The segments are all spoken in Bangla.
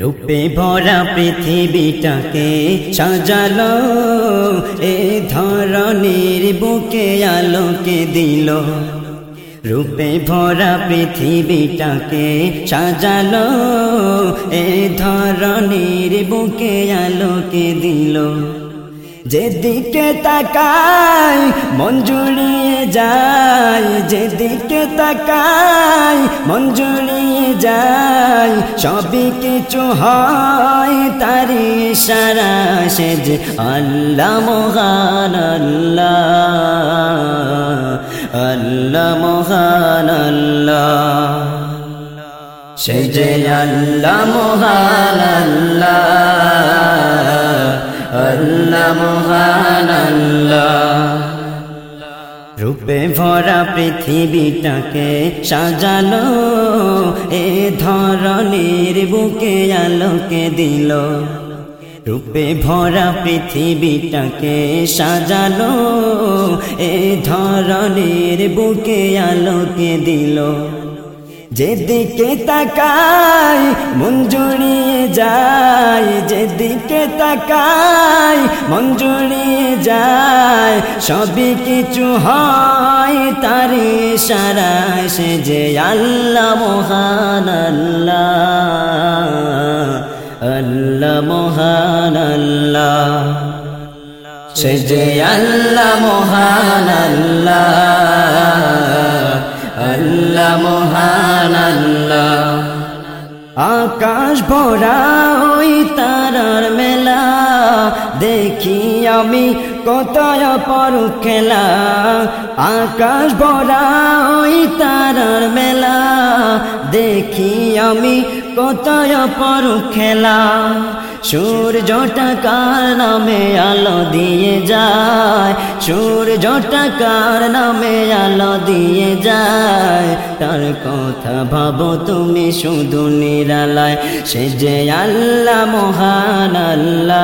রূপে ভরা পৃথিবীটাকে সাজালো, এ ধরনের বুকে আলোকে দিল। রূপে ভরা পৃথিবীটাকে সাজালো, এ ধরনের বুকে আলোকে দিল। যেদিকে তাকাই, মন জুড়িয়ে যায়। যেদিকে তাকাই, মন জুড়িয়ে যায়। সবই কিছু হয় তারি সারা সে যে আল্লাহ, মহান আল্লাহ। আল্লাহ, মহান আল্লাহ। সে যে আল্লাহ, মহান আল্লাহ। আল্লাহ মহান আল্লাহ। রূপে ভরা পৃথিবীটাকে সাজালো, এ ধরনের বুকে আলোকে দিল। রূপে ভরা পৃথিবীটাকে সাজালো, এ ধরনের বুকে আলোকে দিল। যেদিকে তাকাই জুড়িয়ে যায়। যেদিকে তাকাই জুড়িয়ে যায়। সবই কিছু হয় তারি সারা সে যে আল্লাহ, মহান আল্লাহ। আল্লাহ, মহান আল্লাহ। সে যে আল্লাহ, মহান আল্লাহ আল্লাহ, মহান আল্লাহ। আকাশ ভরা ওই তারার মেলা, দেখি আমি কোথায় পরু খেলা। আকাশ ভরা ওই তারার মেলা, দেখি আমি কোথায় পরু খেলা। সূর্যটা কার নামে আলো দিয়ে যায়? সূর্যটা কার নামে আলো দিয়ে যায়? তার কথা ভাবো তুমি শুধু নিরালায়, সে যে আল্লাহ, মহান আল্লাহ।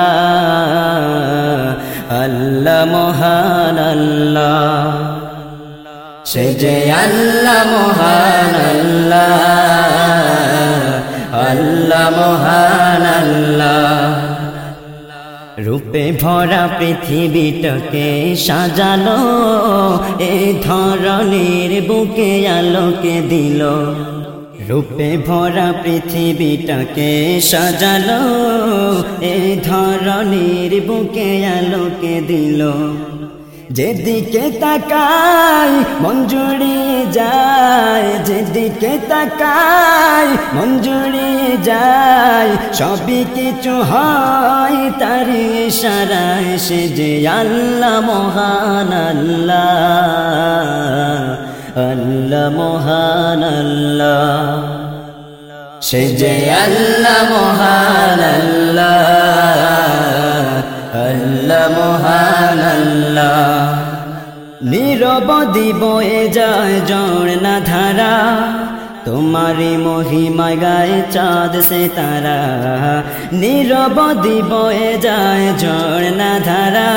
আল্লাহ, মহান আল্লাহ। সে যে আল্লাহ, মহান আল্লাহ। মহান আল্লাহ রূপে ভরা পৃথিবীটাকে সাজালো, এ ধরনের বুকে আলোকে দিল। রূপে ভরা পৃথিবীটাকে সাজালো, এ ধরনের বুকে আলোকে দিল। যেদিকে তাকাই জুড়িয়ে যায়। যেদিকে তাকাই জুড়িয়ে যায়। সবই কিছু হয়, তার ইশারায় সে যে আল্লাহ, মহান আল্লাহ। আল্লাহ, মহান আল্লাহ। সে যে আল্লাহ, মহান আল্লাহ। নিরবদি বয়ে যায় না ধারা। তোমারি মহিমা গায়ে চাঁদ সে তারা। নিরবদি বয়ে যায় না ধারা।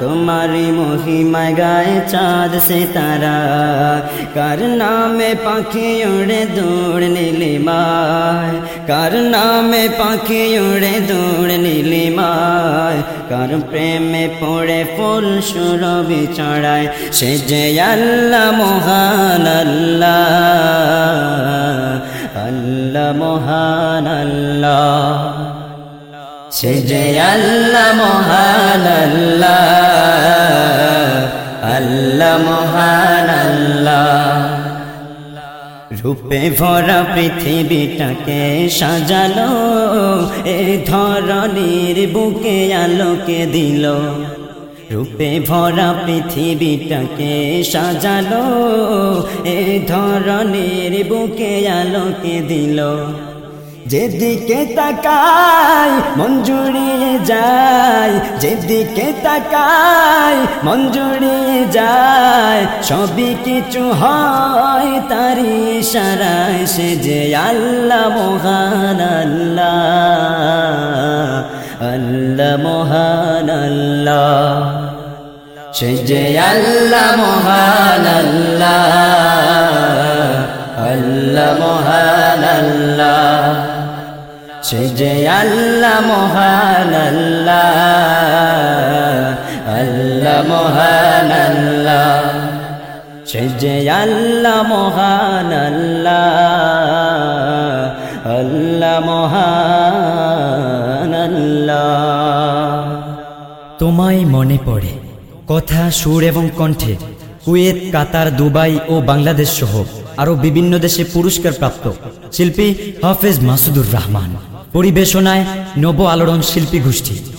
তোমারি মহিমা গায়ে চাঁদ সে তারা কার নামে পাখি উড়ে দৌড় নীলিমায় কার নামে পাখি উড়ে দৌড় নীলিমায় কার প্রেমে পড়ে ফুল সুরবি চড়ায়? সে যে আল্লাহ, মহান আল্লাহ। আল্লাহ, মহান আল্লাহ। সে যে আল্লাহ, মহান আল্লাহ। আল্লাহ, মহান আল্লাহ। রূপে ভরা পৃথিবীটাকে সাজালো, এ ধরনের বুকে আলোকে দিল। রূপে ভরা পৃথিবীটাকে সাজালো, এ ধরনের বুকে আলোকে দিল। যেদিকে তাকাই জুড়িয়ে যায়। যেদিকে তাকাই জুড়িয়ে যায়। সবই কিছু হয় তারি সারায় সে যে আল্লাহ, মহান আল্লাহ। আল্লাহ, মহান আল্লাহ। সে যে আল্লাহ, মহান আল্লাহ। আল্লাহ, মহান আল্লাহ। সে যে আল্লাহ মহান আল্লাহ। আল্লাহ মহান আল্লাহ। সে যে আল্লাহ মহান আল্লাহ। আল্লাহ মহান আল্লাহ। তোমায় মনে পড়ে, কথা, সুর এবং কণ্ঠে কুয়েত, কাতার, দুবাই ও বাংলাদেশ সহ আরও বিভিন্ন দেশে পুরস্কার প্রাপ্ত শিল্পী হাফেজ মাসুদুর রহমান। পরিবেশনায় নব আলোড়ন শিল্পী গোষ্ঠী।